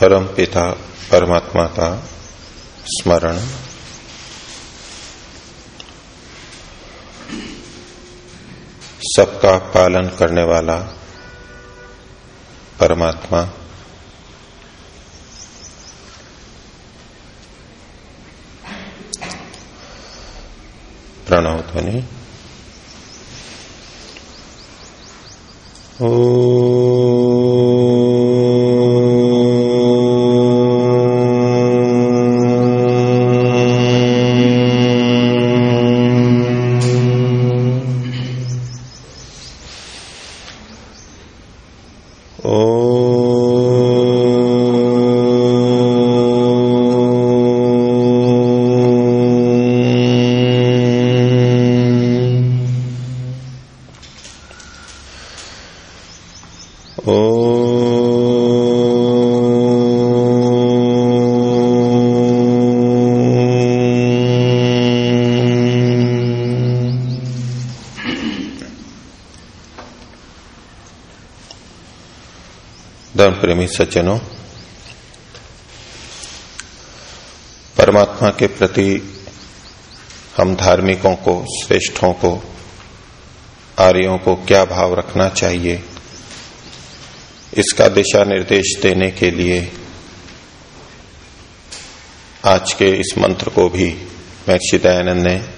परम पिता परमात्मा का स्मरण। सबका पालन करने वाला परमात्मा। प्रणव ध्वनि। ओ धर्म प्रेमी सज्जनों, परमात्मा के प्रति हम धार्मिकों को, श्रेष्ठों को, आर्यों को क्या भाव रखना चाहिए? इसका दिशा निर्देश देने के लिए आज के इस मंत्र को भी महर्षि दयानंद ने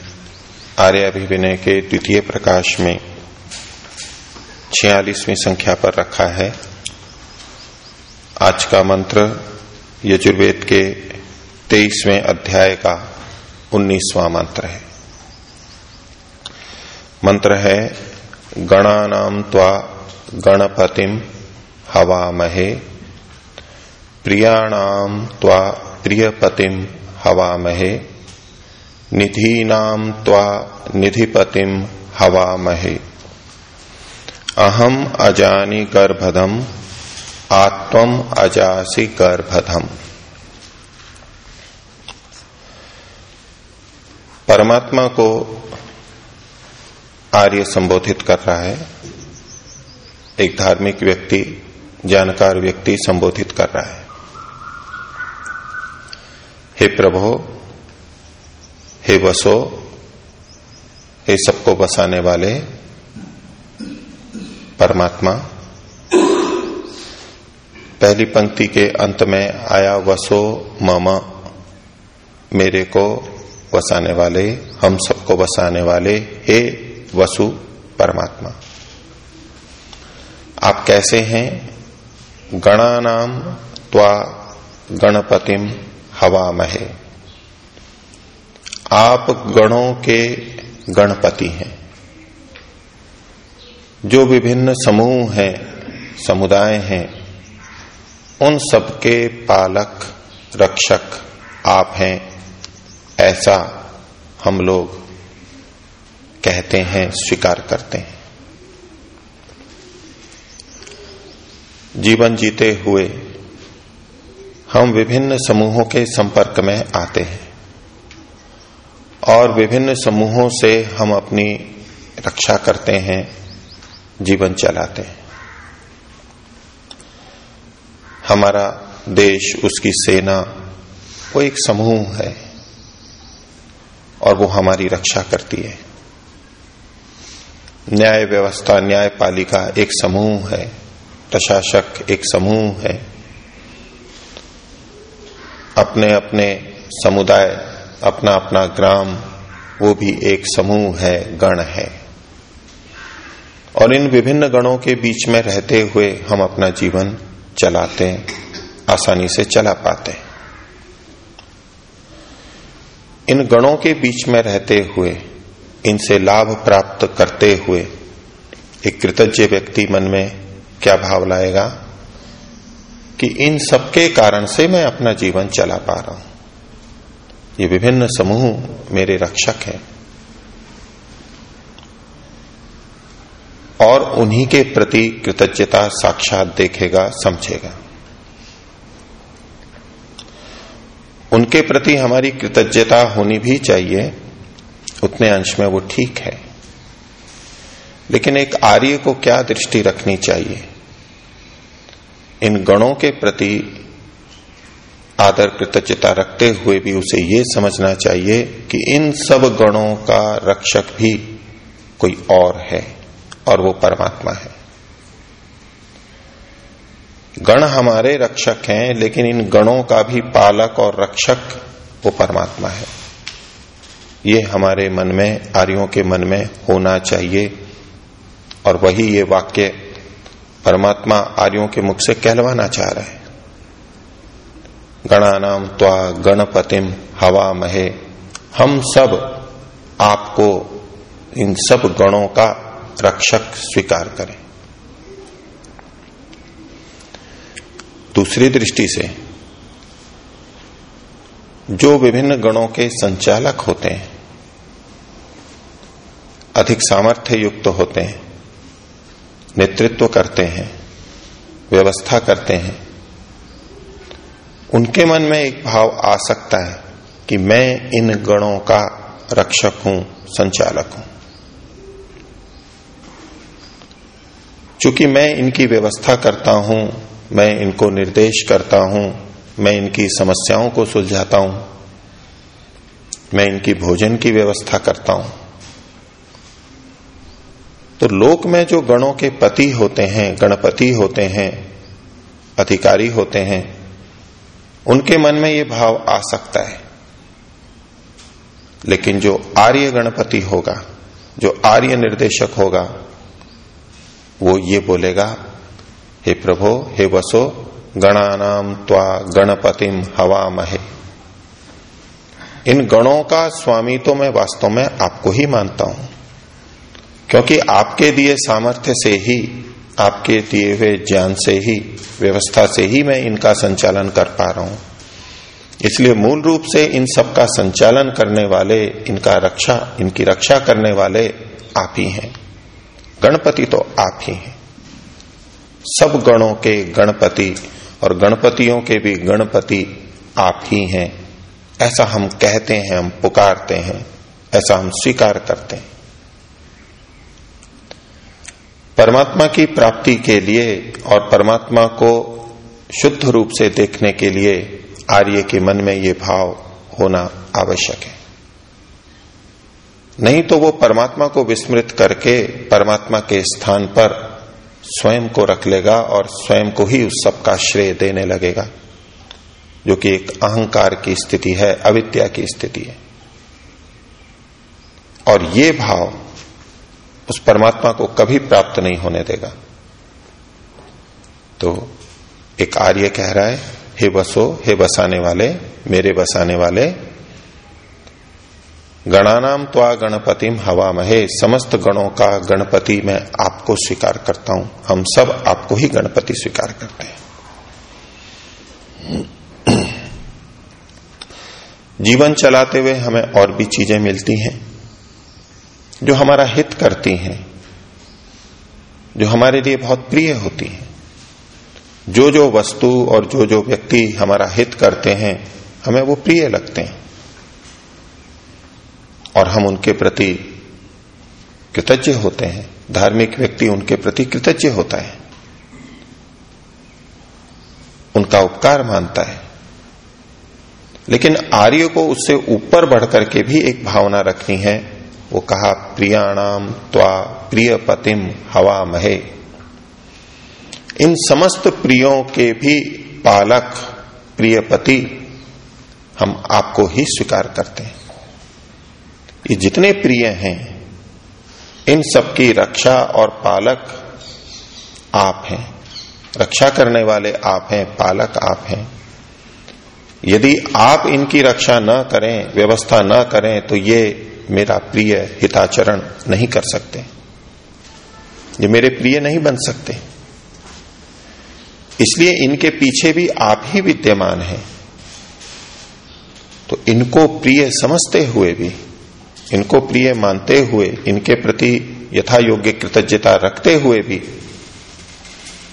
आर्याभिविनय के द्वितीय प्रकाश में छियालीसवीं संख्या पर रखा है। आज का मंत्र यजुर्वेद के तेईसवें अध्याय का उन्नीसवां मंत्र है। मंत्र है गणानाम त्वा गणपतिम हवा महे प्रियाणाम त्वा प्रियपतिम हवा महे निधीनाम त्वा निधिपतिम हवा महे अहम अजानी गर्भधम आत्म अजासी गर्भधम। परमात्मा को आर्य संबोधित कर रहा है, एक धार्मिक व्यक्ति जानकार व्यक्ति संबोधित कर रहा है। हे प्रभो, हे वसो, हे सबको बसाने वाले परमात्मा पहली पंक्ति के अंत में आया, वसो मम, मेरे को वसाने वाले, हम सबको बसाने वाले, हे वसु परमात्मा। आप कैसे हैं? गणानाम त्वा गणपतिम हवा महे आप गणों के गणपति हैं। जो विभिन्न समूह हैं, समुदाय हैं उन सबके पालक रक्षक आप हैं, ऐसा हम लोग कहते हैं, स्वीकार करते हैं। जीवन जीते हुए हम विभिन्न समूहों के संपर्क में आते हैं और विभिन्न समूहों से हम अपनी रक्षा करते हैं, जीवन चलाते हैं। हमारा देश, उसकी सेना, वो एक समूह है और वो हमारी रक्षा करती है। न्याय व्यवस्था न्यायपालिका एक समूह है, प्रशासक एक समूह है। अपने अपने समुदाय, अपना अपना ग्राम, वो भी एक समूह है, गण है। और इन विभिन्न गणों के बीच में रहते हुए हम अपना जीवन चलाते आसानी से चला पाते इन गणों के बीच में रहते हुए, इनसे लाभ प्राप्त करते हुए, एक कृतज्ञ व्यक्ति मन में क्या भाव लाएगा? कि इन सबके कारण से मैं अपना जीवन चला पा रहा हूँ। ये विभिन्न समूह मेरे रक्षक हैं। और उन्हीं के प्रति कृतज्ञता साक्षात देखेगा, समझेगा। उनके प्रति हमारी कृतज्ञता होनी भी चाहिए, उतने अंश में वो ठीक है। लेकिन एक आर्य को क्या दृष्टि रखनी चाहिए? इन गणों के प्रति आदर कृतज्ञता रखते हुए भी उसे ये समझना चाहिए कि इन सब गणों का रक्षक भी कोई और है। और वो परमात्मा है। गण हमारे रक्षक हैं, लेकिन इन गणों का भी पालक और रक्षक वो परमात्मा है। ये हमारे मन में, आर्यों के मन में होना चाहिए। और वही ये वाक्य परमात्मा आर्यों के मुख से कहलवाना चाह रहे हैं। गणानाम त्वा गणपतिम हवा महे हम सब आपको इन सब गणों का रक्षक स्वीकार करें। दूसरी दृष्टि से, जो विभिन्न गणों के संचालक होते हैं, अधिक सामर्थ्य युक्त तो होते हैं, नेतृत्व करते हैं, व्यवस्था करते हैं, उनके मन में एक भाव आ सकता है कि मैं इन गणों का रक्षक हूँ, संचालक हूँ। चूँकि मैं इनकी व्यवस्था करता हूँ, मैं इनको निर्देश करता हूँ, मैं इनकी समस्याओं को सुलझाता हूँ, मैं इनकी भोजन की व्यवस्था करता हूँ। तो लोक में जो गणों के पति होते हैं, गणपति होते हैं, अधिकारी होते हैं, उनके मन में ये भाव आ सकता है। लेकिन जो आर्य गणपति होगा, जो आर्य निर्देशक होगा वो ये बोलेगा, हे प्रभो, हे वसो गणानाम त्वा गणपतिम हवा महे इन गणों का स्वामी तो मैं वास्तव में आपको ही मानता हूँ, क्योंकि आपके दिए सामर्थ्य से ही, आपके दिए हुए ज्ञान से ही, व्यवस्था से ही मैं इनका संचालन कर पा रहा हूँ। इसलिए मूल रूप से इन सब का संचालन करने वाले, इनका रक्षा, इनकी रक्षा करने वाले आप ही हैं। गणपति तो आप ही हैं। सब गणों के गणपति और गणपतियों के भी गणपति आप ही हैं। ऐसा हम कहते हैं, हम पुकारते हैं, ऐसा हम स्वीकार करते हैं। परमात्मा की प्राप्ति के लिए और परमात्मा को शुद्ध रूप से देखने के लिए आर्य के मन में ये भाव होना आवश्यक है। नहीं तो वो परमात्मा को विस्मृत करके परमात्मा के स्थान पर स्वयं को रख लेगा और स्वयं को ही उस सब का श्रेय देने लगेगा, जो कि एक अहंकार की स्थिति है, अविद्या की स्थिति है। और ये भाव उस परमात्मा को कभी प्राप्त नहीं होने देगा। तो एक आर्य कह रहा है, हे बसो, हे बसाने वाले, मेरे बसाने वाले गणानाम त्वा गणपतिम हवा महे समस्त गणों का गणपति मैं आपको स्वीकार करता हूँ। हम सब आपको ही गणपति स्वीकार करते हैं। जीवन चलाते हुए हमें और भी चीज़ें मिलती हैं, जो हमारा हित करती हैं, जो हमारे लिए बहुत प्रिय होती हैं। जो जो वस्तु और जो जो व्यक्ति हमारा हित करते हैं, हमें वो प्रिय लगते हैं। और हम उनके प्रति कृतज्ञ होते हैं। धार्मिक व्यक्ति उनके प्रति कृतज्ञ होता है। उनका उपकार मानता है। लेकिन आर्य को उससे ऊपर बढ़कर के भी एक भावना रखनी है। वो कहा, प्रियाणाम त्वा प्रिय पतिम हवा महे इन समस्त प्रियों के भी पालक प्रिय पति हम आपको ही स्वीकार करते हैं। ये जितने प्रिय हैं, इन सबकी रक्षा और पालक आप हैं। रक्षा करने वाले आप हैं, पालक आप हैं। यदि आप इनकी रक्षा न करें, व्यवस्था न करें तो ये मेरा प्रिय हिताचरण नहीं कर सकते। ये मेरे प्रिय नहीं बन सकते। इसलिए इनके पीछे भी आप ही विद्यमान हैं। तो इनको प्रिय समझते हुए भी इनको प्रिय मानते हुए, इनके प्रति यथा योग्य कृतज्ञता रखते हुए भी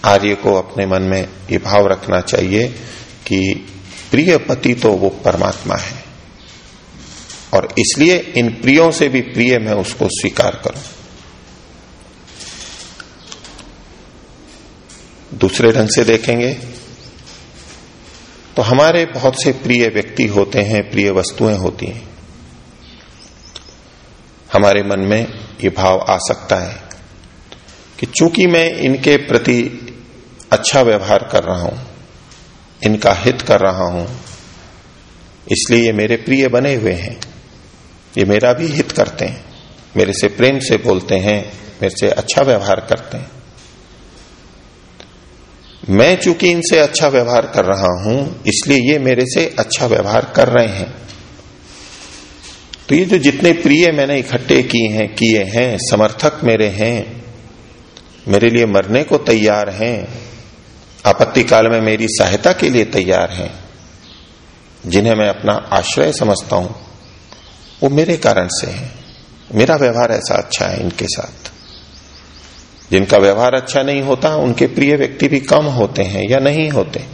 आर्य को अपने मन में ये भाव रखना चाहिए कि प्रिय पति तो वो परमात्मा है। और इसलिए इन प्रियों से भी प्रिय मैं उसको स्वीकार करूँ। दूसरे ढंग से देखेंगे तो हमारे बहुत से प्रिय व्यक्ति होते हैं, प्रिय वस्तुएँ होती हैं। हमारे मन में ये भाव आ सकता है कि चूँकि मैं इनके प्रति अच्छा व्यवहार कर रहा हूँ, इनका हित कर रहा हूँ, इसलिए ये मेरे प्रिय बने हुए हैं, ये मेरा भी हित करते हैं, मेरे से प्रेम से बोलते हैं, मेरे से अच्छा व्यवहार करते हैं। मैं चूँकि इनसे अच्छा व्यवहार कर रहा हूँ, इसलिए ये मेरे से अच्छा व्यवहार कर रहे हैं। तो ये जो जितने प्रिय मैंने इकट्ठे किए हैं किए हैं, समर्थक मेरे हैं, मेरे लिए मरने को तैयार हैं, आपत्ति काल में मेरी सहायता के लिए तैयार हैं, जिन्हें मैं अपना आश्रय समझता हूँ, वो मेरे कारण से है। मेरा व्यवहार ऐसा अच्छा है इनके साथ। जिनका व्यवहार अच्छा नहीं होता, उनके प्रिय व्यक्ति भी कम होते हैं या नहीं होते।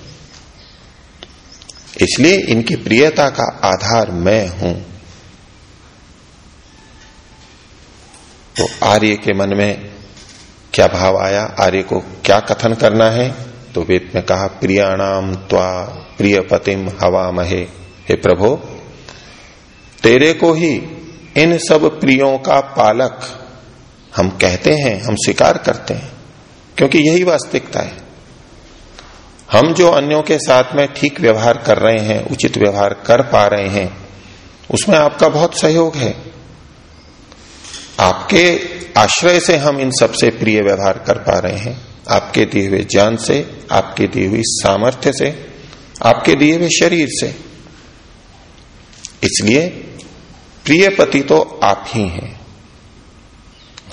इसलिए इनकी प्रियता का आधार मैं हूँ। तो आर्य के मन में क्या भाव आया? आर्य को क्या कथन करना है? तो वेद में कहा, प्रियाणाम त्वा प्रिय पतिम हवा महे हे प्रभो, तेरे को ही इन सब प्रियों का पालक हम कहते हैं, हम स्वीकार करते हैं, क्योंकि यही वास्तविकता है। हम जो अन्यों के साथ में ठीक व्यवहार कर रहे हैं, उचित व्यवहार कर पा रहे हैं, उसमें आपका बहुत सहयोग है। आपके आश्रय से हम इन सबसे प्रिय व्यवहार कर पा रहे हैं। आपके दिए हुए ज्ञान से, आपके दिए हुई सामर्थ्य से, आपके दिए हुए शरीर से। इसलिए प्रिय पति तो आप ही हैं।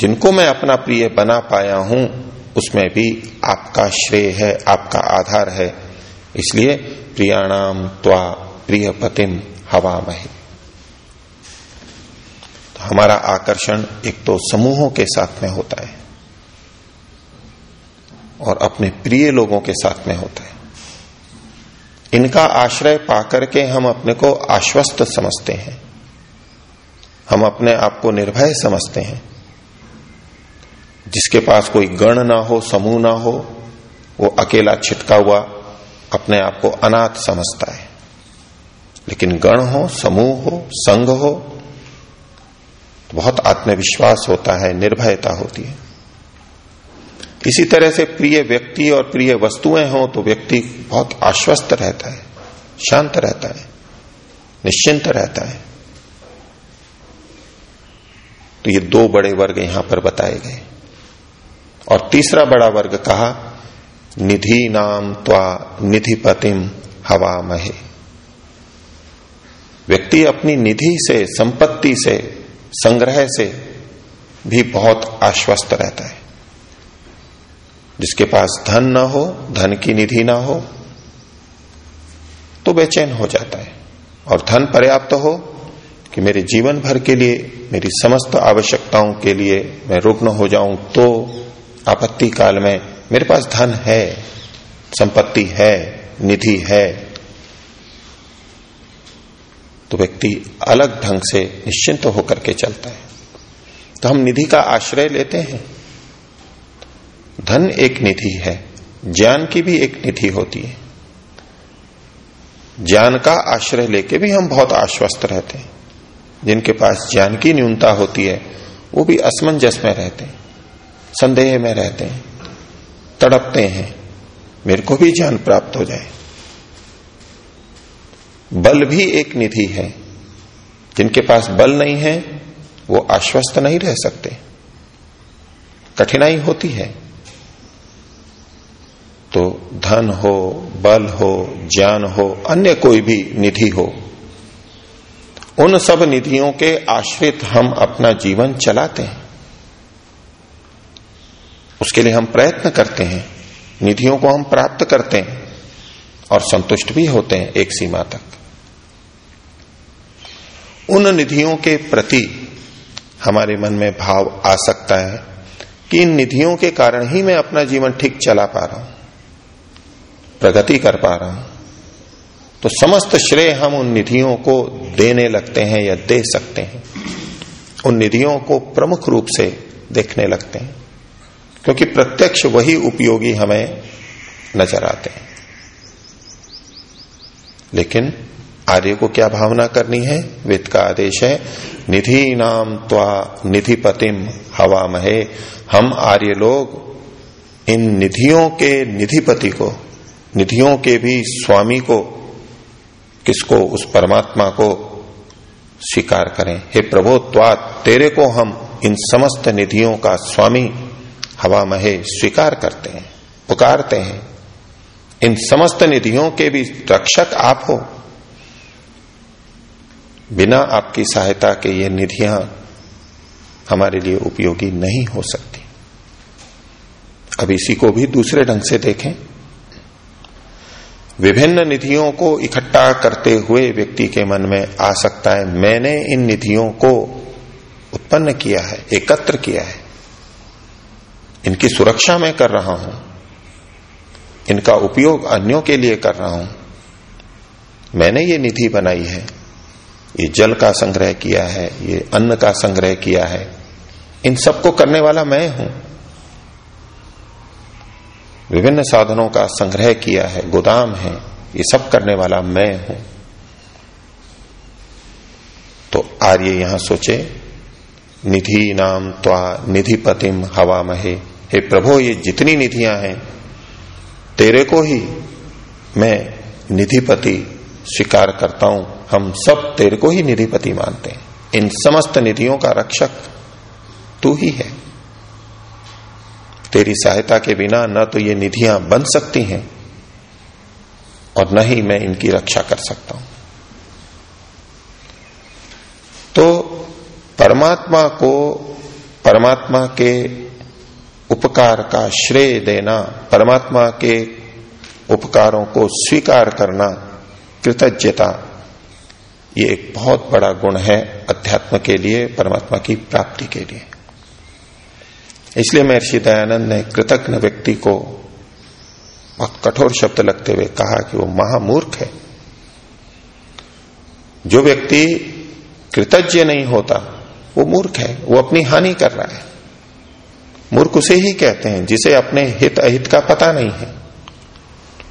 जिनको मैं अपना प्रिय बना पाया हूँ, उसमें भी आपका श्रेय है, आपका आधार है। इसलिए प्रियाणाम त्वा प्रिय पतिम हवा मही हमारा आकर्षण एक तो समूहों के साथ में होता है और अपने प्रिय लोगों के साथ में होता है। इनका आश्रय पाकर के हम अपने को आश्वस्त समझते हैं। हम अपने आप को निर्भय समझते हैं। जिसके पास कोई गण ना हो, समूह ना हो, वो अकेला छिटका हुआ अपने आप को अनाथ समझता है। लेकिन गण हो, समूह हो, संघ हो बहुत आत्मविश्वास होता है, निर्भयता होती है। इसी तरह से प्रिय व्यक्ति और प्रिय वस्तुएँ हो तो व्यक्ति बहुत आश्वस्त रहता है, शांत रहता है, निश्चिंत रहता है। तो ये दो बड़े वर्ग यहाँ पर बताए गए। और तीसरा बड़ा वर्ग कहा, निधि नाम त्वा निधिपतिम हवा महे व्यक्ति अपनी निधि से, संपत्ति से संग्रह से भी बहुत आश्वस्त रहता है। जिसके पास धन ना हो, धन की निधि ना हो तो बेचैन हो जाता है। और धन पर्याप्त हो कि मेरे जीवन भर के लिए, मेरी समस्त आवश्यकताओं के लिए मैं रुग्ण हो जाऊँ तो आपत्ति काल में मेरे पास धन है, संपत्ति है, निधि है तो व्यक्ति अलग ढंग से निश्चिंत होकर के चलता है। तो हम निधि का आश्रय लेते हैं। धन एक निधि है, ज्ञान की भी एक निधि होती है। ज्ञान का आश्रय लेके भी हम बहुत आश्वस्त रहते हैं। जिनके पास ज्ञान की न्यूनता होती है, वो भी असमंजस में रहते हैं, संदेह में रहते हैं, तड़पते हैं। मेरे को भी ज्ञान प्राप्त हो जाए। बल भी एक निधि है। जिनके पास बल नहीं है, वो आश्वस्त नहीं रह सकते। कठिनाई होती है। तो धन हो, बल हो, ज्ञान हो, अन्य कोई भी निधि हो, उन सब निधियों के आश्रित हम अपना जीवन चलाते हैं। उसके लिए हम प्रयत्न करते हैं। निधियों को हम प्राप्त करते हैं और संतुष्ट भी होते हैं एक सीमा तक। उन निधियों के प्रति हमारे मन में भाव आ सकता है कि इन निधियों के कारण ही मैं अपना जीवन ठीक चला पा रहा हूँ, प्रगति कर पा रहा हूँ। तो समस्त श्रेय हम उन निधियों को देने लगते हैं या दे सकते हैं। उन निधियों को प्रमुख रूप से देखने लगते हैं, क्योंकि प्रत्यक्ष वही उपयोगी हमें नज़र आते हैं। लेकिन आर्य को क्या भावना करनी है? वेद का आदेश है निधि नाम त्वा निधिपतिम हवा महे हम आर्य लोग, इन निधियों के निधिपति को, निधियों के भी स्वामी को, किसको, उस परमात्मा को स्वीकार करें। हे प्रभो, त्वा तेरे को हम इन समस्त निधियों का स्वामी हवा महे स्वीकार करते हैं, पुकारते हैं। इन समस्त निधियों के भी रक्षक आप हो। बिना आपकी सहायता के ये निधियाँ हमारे लिए उपयोगी नहीं हो सकती। अब इसी को भी दूसरे ढंग से देखें। विभिन्न निधियों को इकट्ठा करते हुए व्यक्ति के मन में आ सकता है, मैंने इन निधियों को उत्पन्न किया है, एकत्र किया है। इनकी सुरक्षा मैं कर रहा हूँ, इनका उपयोग अन्यों के लिए कर रहा हूँ। मैंने ये निधि बनाई है ये जल का संग्रह किया है, ये अन्न का संग्रह किया है। इन सबको करने वाला मैं हूँ। विभिन्न साधनों का संग्रह किया है, गोदाम है, ये सब करने वाला मैं हूँ। तो आर्य यहाँ सोचे, निधि नाम त्वा निधिपतिम हवा महे हे प्रभो, ये जितनी निधियाँ हैं, तेरे को ही मैं निधिपति स्वीकार करता हूँ। हम सब तेरे को ही निधिपति मानते हैं। इन समस्त निधियों का रक्षक तू ही है। तेरी सहायता के बिना न तो ये निधियाँ बन सकती हैं और न ही मैं इनकी रक्षा कर सकता हूँ। तो परमात्मा को परमात्मा के उपकार का श्रेय देना, परमात्मा के उपकारों को स्वीकार करना कृतज्ञता ये एक बहुत बड़ा गुण है अध्यात्म के लिए, परमात्मा की प्राप्ति के लिए। इसलिए महर्षि दयानंद ने कृतज्ञ व्यक्ति को बहुत कठोर शब्द लगते हुए कहा कि वो महामूर्ख है। जो व्यक्ति कृतज्ञ नहीं होता, वो मूर्ख है, वो अपनी हानि कर रहा है। मूर्ख उसे ही कहते हैं, जिसे अपने हित अहित का पता नहीं है।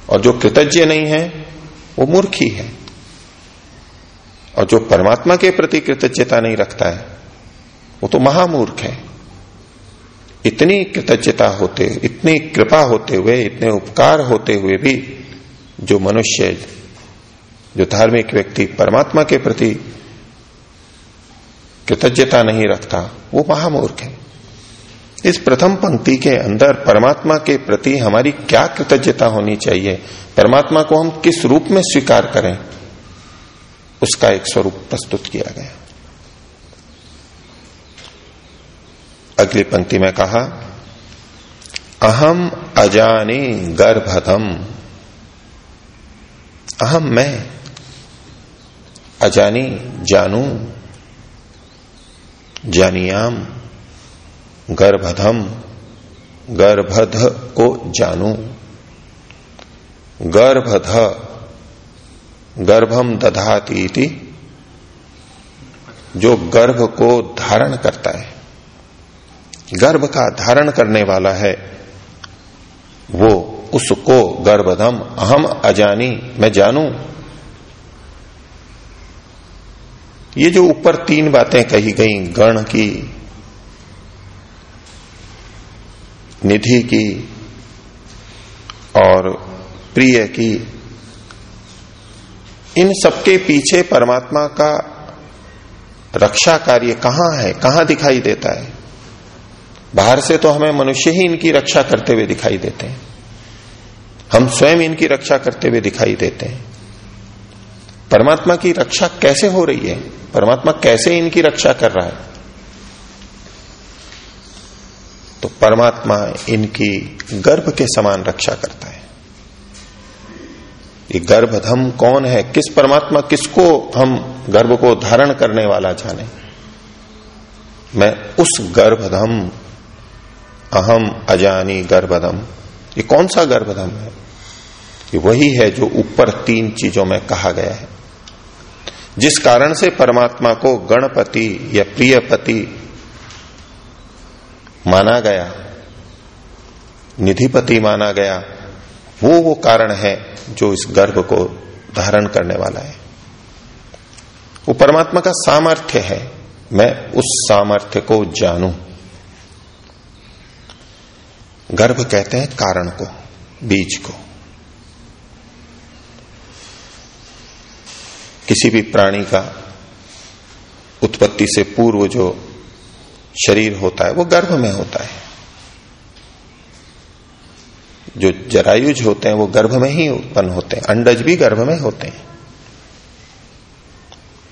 और जो कृतज्ञ नहीं है, वो मूर्ख ही है। और जो परमात्मा के प्रति कृतज्ञता नहीं रखता है, वो तो महामूर्ख है। इतनी कृतज्ञता होते, इतनी कृपा होते हुए, इतने उपकार होते हुए भी जो मनुष्य, जो धार्मिक व्यक्ति परमात्मा के प्रति कृतज्ञता नहीं रखता, वो महामूर्ख है। इस प्रथम पंक्ति के अंदर परमात्मा के प्रति हमारी क्या कृतज्ञता होनी चाहिए? परमात्मा को हम किस रूप में स्वीकार करें? उसका एक स्वरूप प्रस्तुत किया गया। अगली पंक्ति में कहा, अहम अजानी गर्भधम। अहम मैं, अजानी, जानू, जानियाम, गर्भधम, गर्भध को जानू। गर्भध गर्भम दधाती जो गर्भ को धारण करता है। गर्भ का धारण करने वाला है, वो उसको गर्भधम अहम अजानी, मैं जानू। ये जो ऊपर तीन बातें कही गई, गण की, निधि की, और प्रिय की इन सबके पीछे परमात्मा का रक्षा कार्य कहाँ है, कहाँ दिखाई देता है? बाहर से तो हमें मनुष्य ही इनकी रक्षा करते हुए दिखाई देते हैं। हम स्वयं इनकी रक्षा करते हुए दिखाई देते हैं। परमात्मा की रक्षा कैसे हो रही है? परमात्मा कैसे इनकी रक्षा कर रहा है? तो परमात्मा इनकी गर्भ के समान रक्षा करता है। ये गर्भधम कौन है? किस परमात्मा किसको हम गर्भ को धारण करने वाला जाने? मैं उस गर्भधम अहम अजानी गर्भधम ये कौन सा गर्भधम है? ये वही है जो ऊपर तीन चीज़ों में कहा गया है। जिस कारण से परमात्मा को गणपति या प्रियपति माना गया, निधिपति माना गया, वो वो कारण है जो इस गर्भ को धारण करने वाला है। वो परमात्मा का सामर्थ्य है। मैं उस सामर्थ्य को जानूं। गर्भ कहते हैं कारण को, बीज को। किसी भी प्राणी का उत्पत्ति से पूर्व जो शरीर होता है, वो गर्भ में होता है। जो जरायुज होते हैं, वो गर्भ में ही उत्पन्न होते हैं, अंडज भी गर्भ में होते हैं।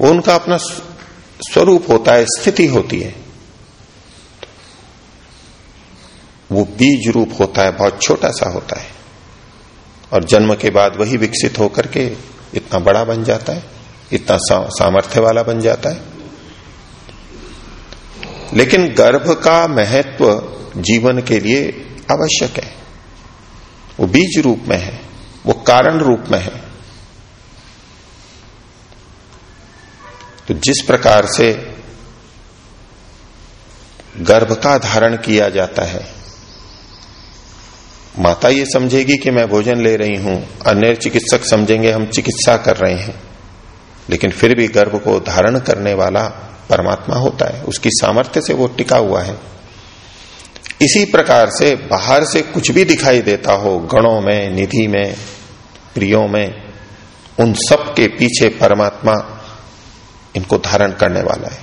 उनका अपना स्वरूप होता है, स्थिति होती है। वो बीज रूप होता है, बहुत छोटा सा होता है। और जन्म के बाद वही विकसित होकर के इतना बड़ा बन जाता है, इतना सामर्थ्य वाला बन जाता है। लेकिन गर्भ का महत्व जीवन के लिए आवश्यक है। वो बीज रूप में है, वो कारण रूप में है। तो जिस प्रकार से गर्भ का धारण किया जाता है, माता ये समझेगी कि मैं भोजन ले रही हूँ, अन्य चिकित्सक समझेंगे हम चिकित्सा कर रहे हैं, लेकिन फिर भी गर्भ को धारण करने वाला परमात्मा होता है, उसकी सामर्थ्य से वो टिका हुआ है। इसी प्रकार से बाहर से कुछ भी दिखाई देता हो, गणों में, निधि में, प्रियो में, उन सब के पीछे परमात्मा इनको धारण करने वाला है।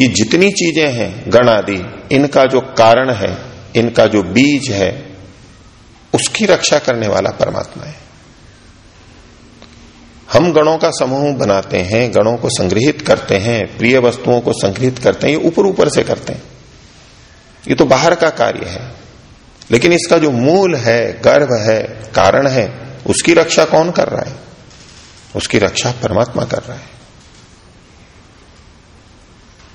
ये जितनी चीज़ें हैं, गण आदि, इनका जो कारण है, इनका जो बीज है, उसकी रक्षा करने वाला परमात्मा है। हम गणों का समूह बनाते हैं, गणों को संग्रहित करते हैं, प्रिय वस्तुओं को संग्रहित करते हैं, ये ऊपर ऊपर से करते हैं। ये तो बाहर का कार्य है। लेकिन इसका जो मूल है, गर्भ है, कारण है, उसकी रक्षा कौन कर रहा है? उसकी रक्षा परमात्मा कर रहा है।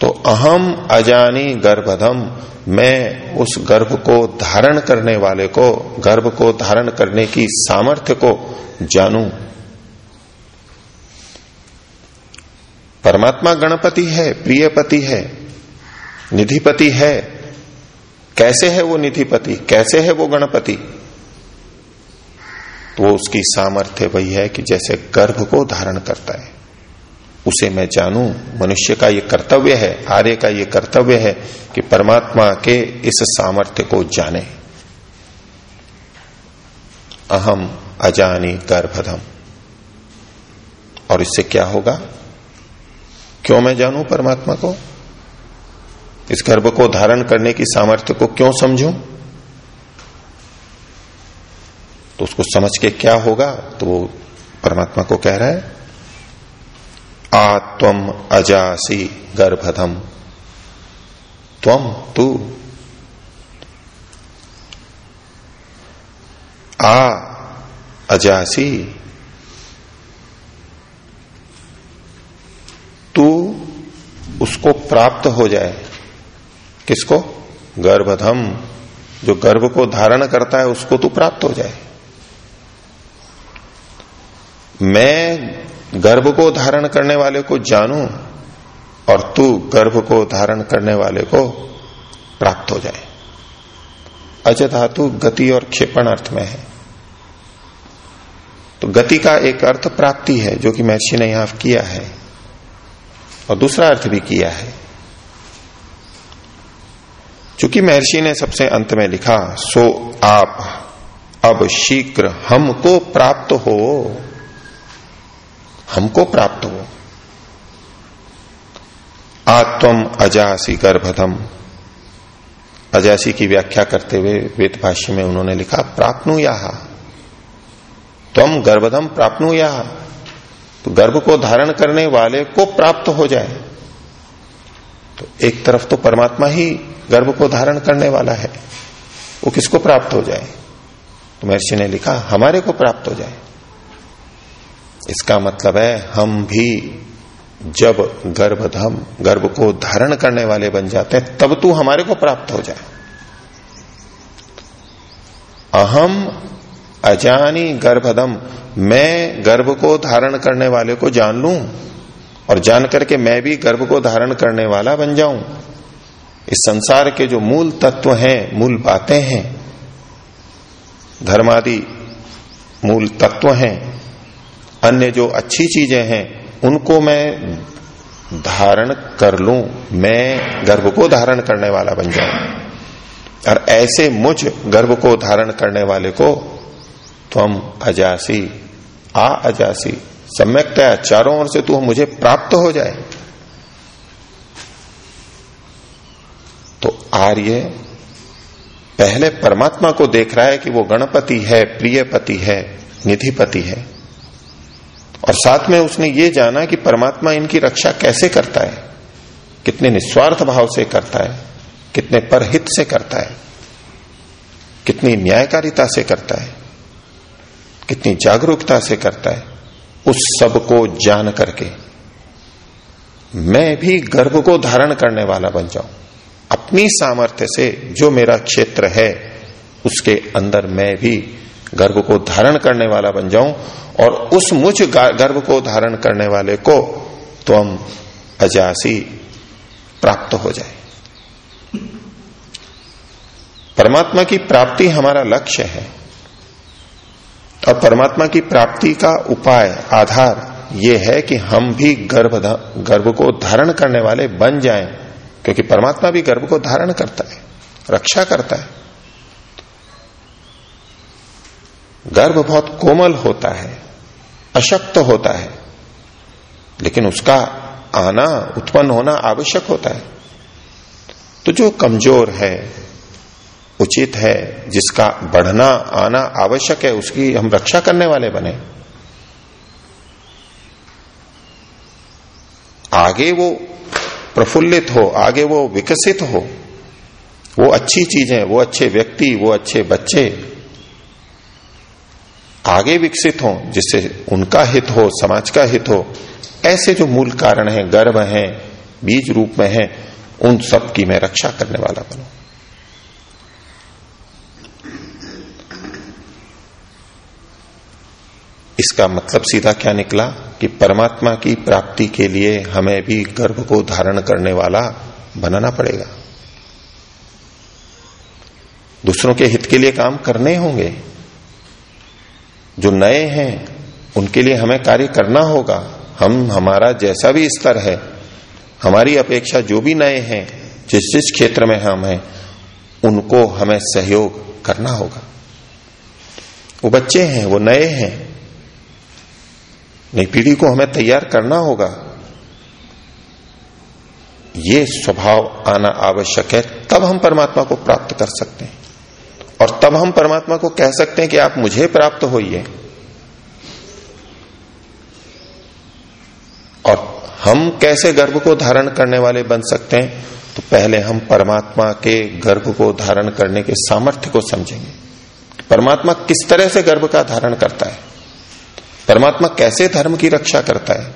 तो अहम अजानी गर्भधम, मैं उस गर्भ को धारण करने वाले को, गर्भ को धारण करने की सामर्थ्य को जानू। परमात्मा गणपति है, प्रियपति है, निधिपति है कैसे है वो निधिपति? कैसे है वो गणपति? तो वो उसकी सामर्थ्य वही है कि जैसे गर्भ को धारण करता है, उसे मैं जानू, मनुष्य का ये कर्तव्य है, आर्य का ये कर्तव्य है कि परमात्मा के इस सामर्थ्य को जाने। अहम अजानी गर्भधम। और इससे क्या होगा? क्यों मैं जानू परमात्मा को? इस गर्भ को धारण करने की सामर्थ्य को क्यों समझूं? तो उसको समझ के क्या होगा? तो वो परमात्मा को कह रहा है आत्म अजासी गर्भधम। त्वम तू आ अजासी। तू उसको प्राप्त हो जाए। किसको? गर्भधम। जो गर्भ को धारण करता है, उसको तू प्राप्त हो जाए। मैं गर्भ को धारण करने वाले को जानू, और तू गर्भ को धारण करने वाले को प्राप्त हो जाए। अज धातु गति और क्षेपण अर्थ में है। तो गति का एक अर्थ प्राप्ति है, जो कि महर्षि ने यहाँ किया है, और दूसरा अर्थ भी किया है। चूँकि महर्षि ने सबसे अंत में लिखा, सो आप, अब शीघ्र हमको प्राप्त हो। हमको प्राप्त हो। आत्म अजासी गर्भधम। अजासी की व्याख्या करते हुए वेद भाष्य में उन्होंने लिखा प्राप्नु या तुम गर्भधम प्राप्नु या तो गर्भ को धारण करने वाले को प्राप्त हो जाए। तो एक तरफ़ तो परमात्मा ही गर्भ को धारण करने वाला है, वो किसको प्राप्त हो जाए? तो महर्षि ने लिखा, हमारे को प्राप्त हो जाए। इसका मतलब है, हम भी जब गर्भधम, गर्भ को धारण करने वाले बन जाते हैं, तब तू हमारे को प्राप्त हो जाए। अहम अजानी गर्भधम, मैं गर्भ को धारण करने वाले को जान लू और जान करके मैं भी गर्भ को धारण करने वाला बन जाऊँ। इस संसार के जो मूल तत्व हैं, मूल बातें हैं, धर्मादि मूल तत्व हैं, अन्य जो अच्छी चीज़ें हैं, उनको मैं धारण कर लू, मैं गर्भ को धारण करने वाला बन जाऊँ। और ऐसे मुझ गर्भ को धारण करने वाले को तुम अजासी, आ अजासी सम्यकतया चारों ओर से तू मुझे प्राप्त हो जाए। तो आर्य पहले परमात्मा को देख रहा है कि वो गणपति है, प्रियपति है, निधिपति है। और साथ में उसने ये जाना कि परमात्मा इनकी रक्षा कैसे करता है, कितने निस्वार्थ भाव से करता है, कितने परहित से करता है, कितनी न्यायकारिता से करता है, कितनी जागरूकता से करता है। उस सबको जान करके मैं भी गर्भ को धारण करने वाला बन जाऊँ। अपनी सामर्थ्य से जो मेरा क्षेत्र है, उसके अंदर मैं भी गर्भ को धारण करने वाला बन जाऊँ और उस मुझ गर्भ को धारण करने वाले को तो हम अजासी प्राप्त हो जाए। परमात्मा की प्राप्ति हमारा लक्ष्य है। और परमात्मा की प्राप्ति का उपाय, आधार ये है कि हम भी गर्भ गर्भ को धारण करने वाले बन जाएँ, क्योंकि परमात्मा भी गर्भ को धारण करता है, रक्षा करता है। गर्भ बहुत कोमल होता है, अशक्त होता है, लेकिन उसका आना, उत्पन्न होना आवश्यक होता है। तो जो कमज़ोर है उचित है, जिसका बढ़ना, आना आवश्यक है, उसकी हम रक्षा करने वाले बने। आगे वो प्रफुल्लित हो, आगे वो विकसित हो। वो अच्छी चीज़ें, वो अच्छे व्यक्ति, वो अच्छे बच्चे आगे विकसित हो, जिससे उनका हित हो, समाज का हित हो। ऐसे जो मूल कारण है, गर्भ है, बीज रूप में है, उन सब की मैं रक्षा करने वाला बनू। इसका मतलब सीधा क्या निकला? कि परमात्मा की प्राप्ति के लिए हमें भी गर्भ को धारण करने वाला बनाना पड़ेगा। दूसरों के हित के लिए काम करने होंगे। जो नए हैं, उनके लिए हमें कार्य करना होगा। हम, हमारा जैसा भी स्तर है, हमारी अपेक्षा जो भी नए हैं, जिस जिस क्षेत्र में हम हैं, उनको हमें सहयोग करना होगा। वो बच्चे हैं, वो नए हैं नई पीढ़ी को हमें तैयार करना होगा। ये स्वभाव आना आवश्यक है, तब हम परमात्मा को प्राप्त कर सकते हैं। और तब हम परमात्मा को कह सकते हैं कि आप मुझे प्राप्त होइए। और हम कैसे गर्भ को धारण करने वाले बन सकते हैं तो पहले हम परमात्मा के गर्भ को धारण करने के सामर्थ्य को समझेंगे। परमात्मा किस तरह से गर्भ का धारण करता है? परमात्मा कैसे धर्म की रक्षा करता है?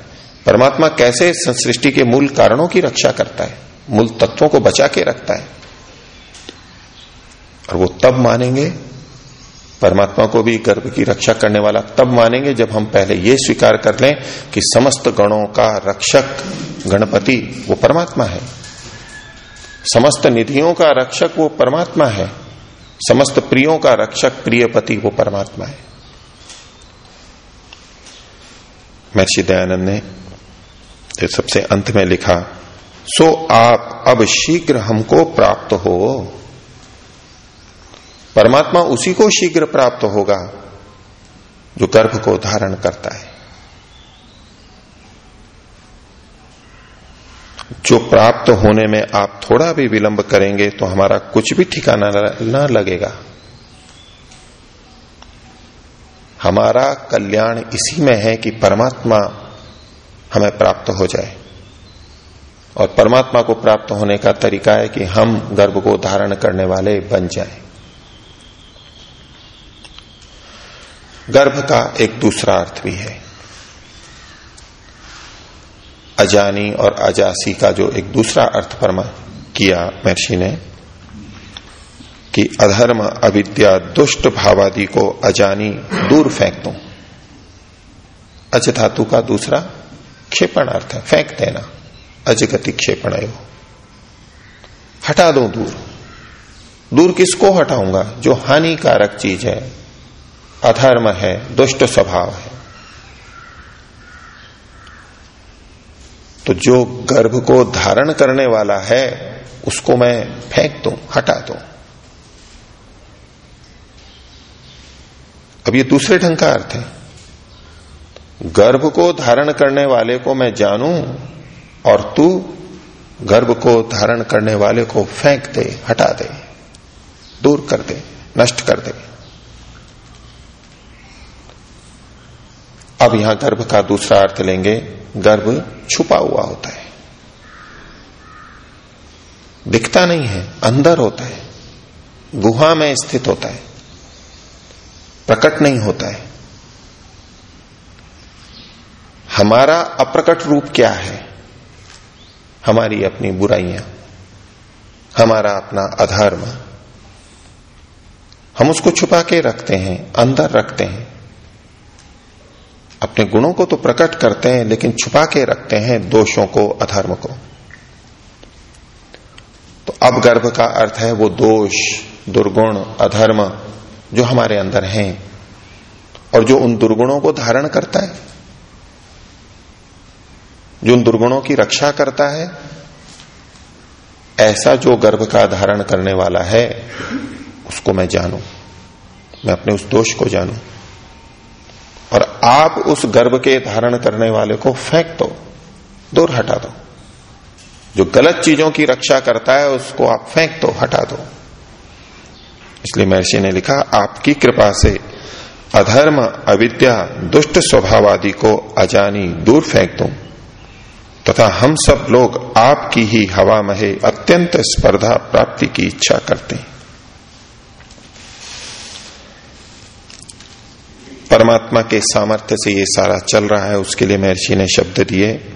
परमात्मा कैसे सृष्टि के मूल कारणों की रक्षा करता है? मूल तत्वों को बचा के रखता है। और वो तब मानेंगे, परमात्मा को भी गर्भ की रक्षा करने वाला तब मानेंगे जब हम पहले ये स्वीकार कर लें कि समस्त गणों का रक्षक गणपति वो परमात्मा है। समस्त निधियों का रक्षक वो परमात्मा है। समस्त प्रियों का रक्षक प्रियपति वो परमात्मा है। महर्षि दयानंद ने सबसे अंत में लिखा, सो आप अब शीघ्र हमको प्राप्त हो। परमात्मा उसी को शीघ्र प्राप्त होगा जो गर्भ को धारण करता है। जो प्राप्त होने में आप थोड़ा भी विलंब करेंगे तो हमारा कुछ भी ठिकाना न लगेगा। हमारा कल्याण इसी में है कि परमात्मा हमें प्राप्त हो जाए और परमात्मा को प्राप्त होने का तरीका है कि हम गर्भ को धारण करने वाले बन जाएँ। गर्भ का एक दूसरा अर्थ भी है अजानी और अजासी का जो एक दूसरा अर्थ परमा किया महर्षि ने कि अधर्म, अविद्या, दुष्ट भावादि को अजानी दूर फेंक दू। अज धातु का दूसरा क्षेपण अर्थ है, फेंक देना। अजगति क्षेपण हटा दो दूर। दूर किसको हटाऊँगा? जो हानिकारक चीज़ है। अधर्म है, दुष्ट स्वभाव है। तो जो गर्भ को धारण करने वाला है, उसको मैं फेंक दू, हटा दू। अब ये दूसरे ढंग का अर्थ है। गर्भ को धारण करने वाले को मैं जानू और तू गर्भ को धारण करने वाले को फेंक दे, हटा दे, दूर कर दे, नष्ट कर दे। अब यहाँ गर्भ का दूसरा अर्थ लेंगे, गर्भ छुपा हुआ होता है। दिखता नहीं है, अंदर होता है, गुहा में स्थित होता है। प्रकट नहीं होता है। हमारा अप्रकट रूप क्या है? हमारी अपनी बुराइयाँ, हमारा अपना अधर्म, हम उसको छुपा के रखते हैं, अंदर रखते हैं। अपने गुणों को तो प्रकट करते हैं, लेकिन छुपा के रखते हैं दोषों को, अधर्म को। तो अब गर्भ का अर्थ है वो दोष, दुर्गुण, अधर्म जो हमारे अंदर हैं और जो उन दुर्गुणों को धारण करता है, जो उन दुर्गुणों की रक्षा करता है, ऐसा जो गर्भ का धारण करने वाला है, उसको मैं जानू। मैं अपने उस दोष को जानू। और आप उस गर्भ के धारण करने वाले को फेंक दो, दूर हटा दो। जो गलत चीज़ों की रक्षा करता है, उसको आप फेंक दो, हटा दो। इसलिए महर्षि ने लिखा, आपकी कृपा से अधर्म, अविद्या, दुष्ट स्वभाव आदि को अजानी दूर फेंक दू। तथा हम सब लोग आपकी ही हवा महे अत्यंत स्पर्धा प्राप्ति की इच्छा करते हैं। परमात्मा के सामर्थ्य से ये सारा चल रहा है, उसके लिए महर्षि ने शब्द दिए,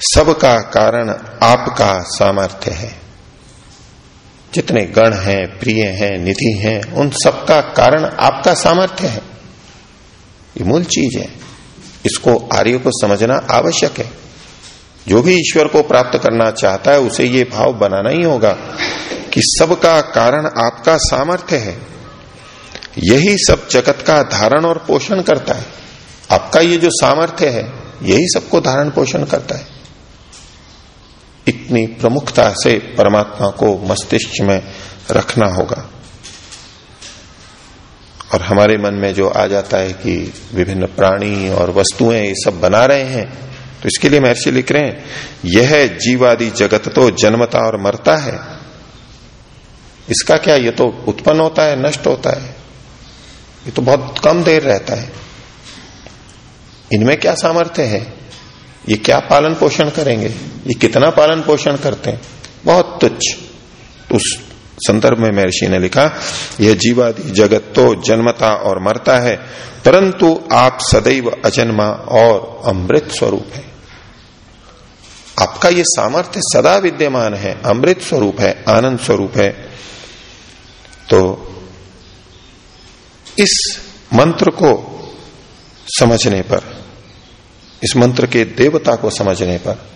सबका कारण आपका सामर्थ्य है। जितने गण हैं, प्रिय हैं, निधि हैं, उन सबका कारण आपका सामर्थ्य है। ये मूल चीज़ है। इसको आर्य को समझना आवश्यक है। जो भी ईश्वर को प्राप्त करना चाहता है, उसे ये भाव बनाना ही होगा कि सबका कारण आपका सामर्थ्य है। यही सब जगत का धारण और पोषण करता है। आपका ये जो सामर्थ्य है, यही सबको धारण पोषण करता है। इतनी प्रमुखता से परमात्मा को मस्तिष्क में रखना होगा। और हमारे मन में जो आ जाता है कि विभिन्न प्राणी और वस्तुएँ ये सब बना रहे हैं तो इसके लिए महर्षि लिख रहे हैं, यह जीवादि जगत तो जन्मता और मरता है। इसका क्या ये तो उत्पन्न होता है, नष्ट होता है? ये तो बहुत कम देर रहता है। इनमें क्या सामर्थ्य है? ये क्या पालन पोषण करेंगे? ये कितना पालन पोषण करते हैं? बहुत तुच्छ। उस संदर्भ में महर्षि ने लिखा, यह जीवादि जगत तो जन्मता और मरता है, परंतु आप सदैव अजन्मा और अमृत स्वरूप है। आपका ये सामर्थ्य सदा विद्यमान है, अमृत स्वरूप है, आनंद स्वरूप है। तो इस मंत्र को समझने पर इस मंत्र के देवता को समझने पर,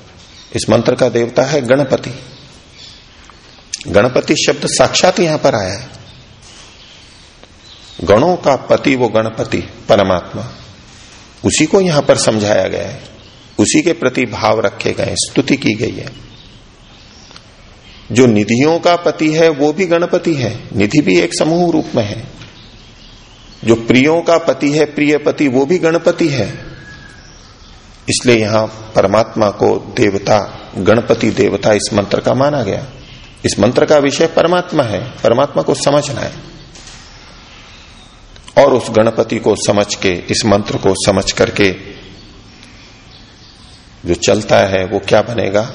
इस मंत्र का देवता है गणपति। गणपति शब्द साक्षात यहाँ पर आया है। गणों का पति वो गणपति, परमात्मा। उसी को यहाँ पर समझाया गया है। उसी के प्रति भाव रखे गए, स्तुति की गई है। जो निधियों का पति है, वो भी गणपति है। निधि भी एक समूह रूप में है। जो प्रियों का पति है, प्रिय पति, वो भी गणपति है। इसलिए यहाँ परमात्मा को देवता, गणपति देवता इस मंत्र का माना गया। इस मंत्र का विषय परमात्मा है, परमात्मा को समझना है। और उस गणपति को समझ के, इस मंत्र को समझ करके जो चलता है, वो क्या बनेगा?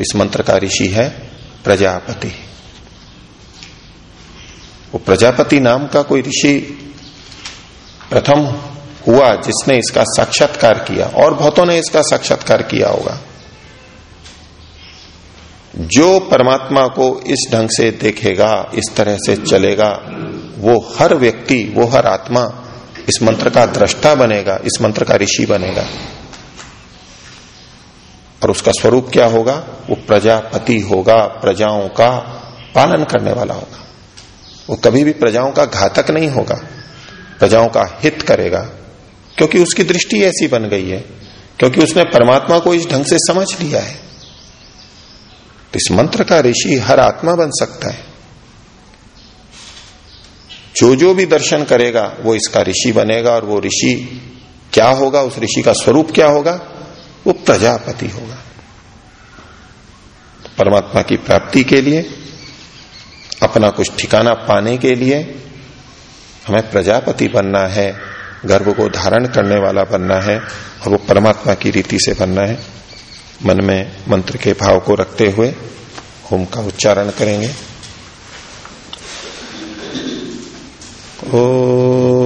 इस मंत्र का ऋषि है, प्रजापति। वो प्रजापति नाम का कोई ऋषि प्रथम हुआ जिसने इसका साक्षात्कार किया, और बहुतों ने इसका साक्षात्कार किया होगा। जो परमात्मा को इस ढंग से देखेगा, इस तरह से चलेगा, वो हर व्यक्ति, वो हर आत्मा इस मंत्र का दृष्टा बनेगा, इस मंत्र का ऋषि बनेगा। और उसका स्वरूप क्या होगा? वो प्रजापति होगा, प्रजाओं का पालन करने वाला होगा। वो कभी भी प्रजाओं का घातक नहीं होगा। प्रजाओं का हित करेगा। क्योंकि उसकी दृष्टि ऐसी बन गई है, क्योंकि उसने परमात्मा को इस ढंग से समझ लिया है। तो इस मंत्र का ऋषि हर आत्मा बन सकता है। जो जो भी दर्शन करेगा, वो इसका ऋषि बनेगा और वो ऋषि क्या होगा, उस ऋषि का स्वरूप क्या होगा, वो प्रजापति होगा। तो परमात्मा की प्राप्ति के लिए, अपना कुछ ठिकाना पाने के लिए हमें प्रजापति बनना है। गर्भ को धारण करने वाला बनना है और वो परमात्मा की रीति से बनना है। मन में मंत्र के भाव को रखते हुए होम का उच्चारण करेंगे। ओ